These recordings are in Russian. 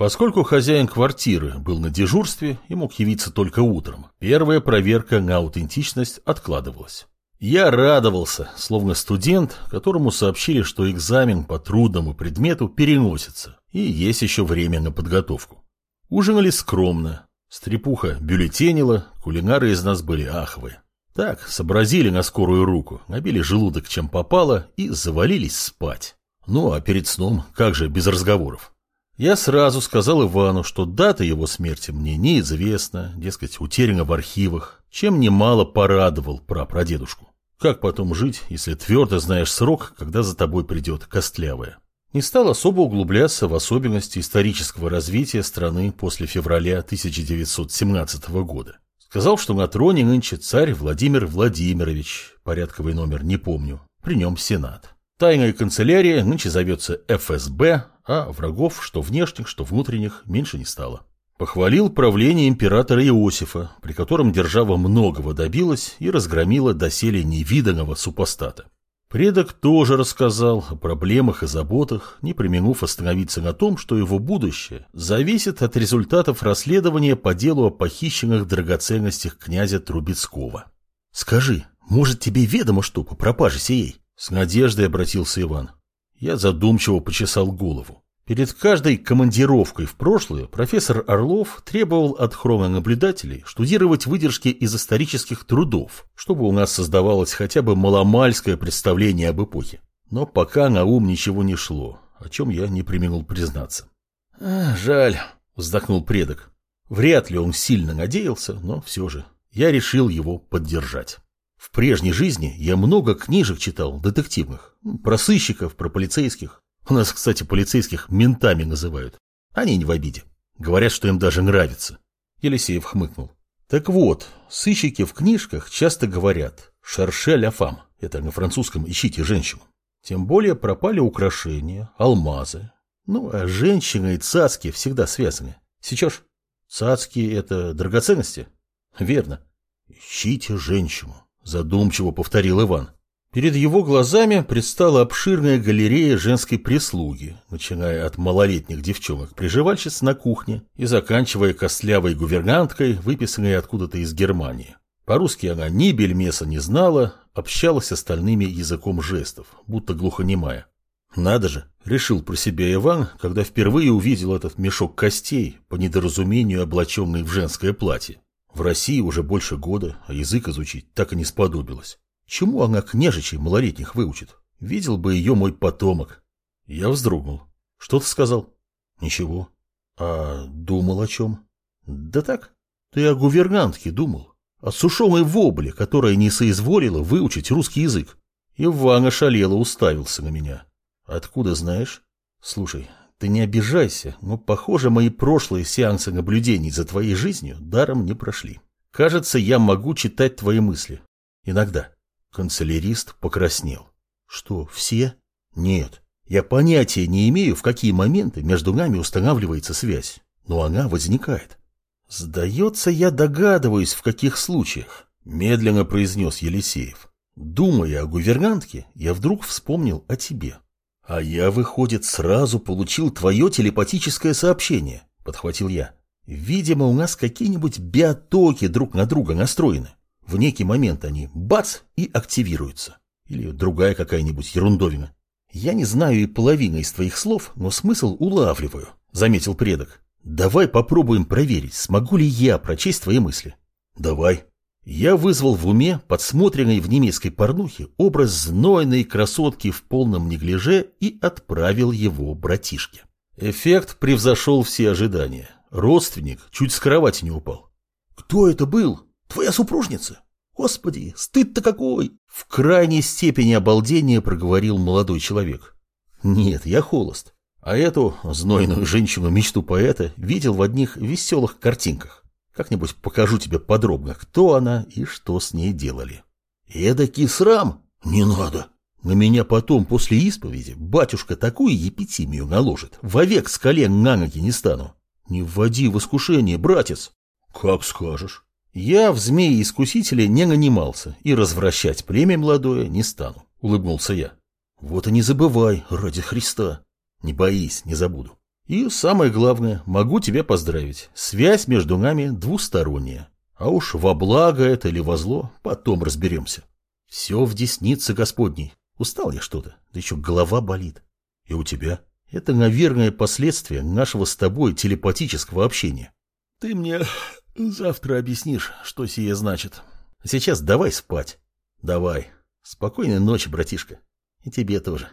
Поскольку хозяин квартиры был на дежурстве и мог явиться только утром, первая проверка на аутентичность откладывалась. Я радовался, словно студент, которому сообщили, что экзамен по трудному предмету переносится, и есть еще время на подготовку. Ужинали скромно. Стрепуха бюллетенила, кулинары из нас были ахвые. Так, сообразили на скорую руку, набили желудок чем попало и завалились спать. Ну, а перед сном, как же без разговоров? Я сразу сказал Ивану, что дата его смерти мне неизвестна, дескать, утеряна в архивах, чем немало порадовал прапрадедушку. Как потом жить, если твердо знаешь срок, когда за тобой придет костлявая? Не стал особо углубляться в особенности исторического развития страны после февраля 1917 года. Сказал, что на троне нынче царь Владимир Владимирович, порядковый номер не помню, при нем Сенат. Тайная канцелярия нынче зовется ФСБ, а врагов, что внешних, что внутренних, меньше не стало. Похвалил правление императора Иосифа, при котором держава многого добилась и разгромила доселе невиданного супостата. Предок тоже рассказал о проблемах и заботах, не применув остановиться на том, что его будущее зависит от результатов расследования по делу о похищенных драгоценностях князя Трубецкого. «Скажи, может, тебе ведомо что по пропаже сей?» С надеждой обратился Иван. Я задумчиво почесал голову. Перед каждой командировкой в прошлое профессор Орлов требовал от хрононаблюдателей штудировать выдержки из исторических трудов, чтобы у нас создавалось хотя бы маломальское представление об эпохе. Но пока на ум ничего не шло, о чем я не применил признаться. А, «Жаль», — вздохнул предок. Вряд ли он сильно надеялся, но все же я решил его поддержать. В прежней жизни я много книжек читал, детективных. Про сыщиков, про полицейских. У нас, кстати, полицейских ментами называют. Они не в обиде. Говорят, что им даже нравится. Елисеев хмыкнул. Так вот, сыщики в книжках часто говорят «шарше ля фам». Это на французском «ищите женщину». Тем более пропали украшения, алмазы. Ну, а женщины и цацки всегда связаны. Сейчас цацки – это драгоценности? Верно. Ищите женщину. Задумчиво повторил Иван. Перед его глазами предстала обширная галерея женской прислуги, начиная от малолетних девчонок-приживальщиц на кухне и заканчивая костлявой гувернанткой, выписанной откуда-то из Германии. По-русски она ни бельмеса не знала, общалась остальными языком жестов, будто глухонемая. Надо же, решил про себя Иван, когда впервые увидел этот мешок костей, по недоразумению облаченный в женское платье. В России уже больше года, а язык изучить так и не сподобилась. Чему она княжичей малолетних выучит? Видел бы ее мой потомок. Я вздрогнул. Что ты сказал? Ничего. А думал о чем? Да так. Ты о гувернантке думал. О сушеной вобле, которая не соизволила выучить русский язык. Иван ошалело уставился на меня. Откуда знаешь? Слушай, ты не обижайся, но, похоже, мои прошлые сеансы наблюдений за твоей жизнью даром не прошли. Кажется, я могу читать твои мысли. Иногда. Канцелярист покраснел. Что, все? Нет. Я понятия не имею, в какие моменты между нами устанавливается связь. Но она возникает. Сдается, я догадываюсь, в каких случаях. Медленно произнес Елисеев. Думая о гувернантке, я вдруг вспомнил о тебе. «А я, выходит, сразу получил твое телепатическое сообщение», — подхватил я. «Видимо, у нас какие-нибудь биотоки друг на друга настроены. В некий момент они бац и активируются. Или другая какая-нибудь ерундовина. Я не знаю и половины из твоих слов, но смысл улавливаю», — заметил предок. «Давай попробуем проверить, смогу ли я прочесть твои мысли». «Давай», я вызвал в уме подсмотренный в немецкой порнухе образ знойной красотки в полном неглиже и отправил его братишке. Эффект превзошел все ожидания. Родственник чуть с кровати не упал. «Кто это был? Твоя супружница? Господи, стыд-то какой!» В крайней степени обалдения проговорил молодой человек. «Нет, я холост. А эту знойную женщину-мечту поэта видел в одних веселых картинках. Как-нибудь покажу тебе подробно, кто она и что с ней делали. Эдакий срам? Не надо. На меня потом после исповеди батюшка такую епитимию наложит. Вовек с колен на ноги не стану. Не вводи в искушение, братец. Как скажешь. Я в змеи-искусителя не нанимался и развращать племя молодое не стану, улыбнулся я. Вот и не забывай, ради Христа. Не боись, не забуду. И самое главное, могу тебя поздравить. Связь между нами двусторонняя. А уж во благо это или во зло, потом разберемся. Все в деснице Господней. Устал я что-то, да еще голова болит. И у тебя? Это, наверное, последствия нашего с тобой телепатического общения. Ты мне завтра объяснишь, что сие значит. Сейчас давай спать. Давай. Спокойной ночи, братишка. И тебе тоже.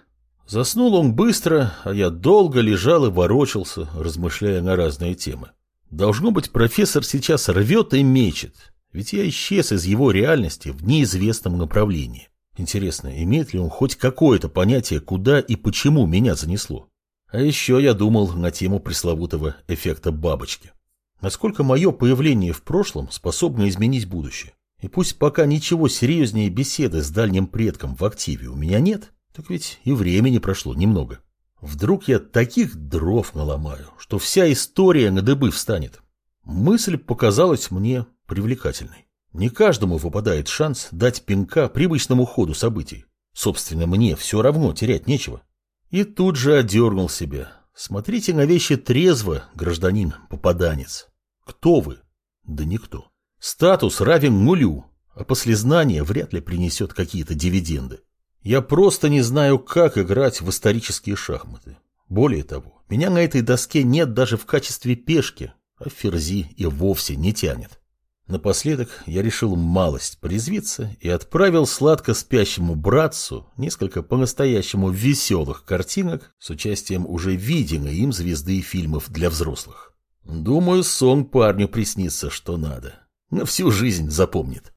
Заснул он быстро, а я долго лежал и ворочался, размышляя на разные темы. Должно быть, профессор сейчас рвет и мечет, ведь я исчез из его реальности в неизвестном направлении. Интересно, имеет ли он хоть какое-то понятие, куда и почему меня занесло? А еще я думал на тему пресловутого эффекта бабочки. Насколько мое появление в прошлом способно изменить будущее? И пусть пока ничего серьезнее беседы с дальним предком в активе у меня нет, так ведь и времени прошло немного. Вдруг я таких дров наломаю, что вся история на дыбы встанет. Мысль показалась мне привлекательной. Не каждому выпадает шанс дать пинка привычному ходу событий. Собственно, мне все равно терять нечего. И тут же одернул себя. Смотрите на вещи трезво, гражданин-попаданец. Кто вы? Да никто. Статус равен нулю, а послезнание вряд ли принесет какие-то дивиденды. Я просто не знаю, как играть в исторические шахматы. Более того, меня на этой доске нет даже в качестве пешки, а ферзи и вовсе не тянет. Напоследок я решил малость порезвиться и отправил сладко спящему братцу несколько по-настоящему веселых картинок с участием уже виденной им звезды фильмов для взрослых. Думаю, сон парню приснится, что надо. На всю жизнь запомнит.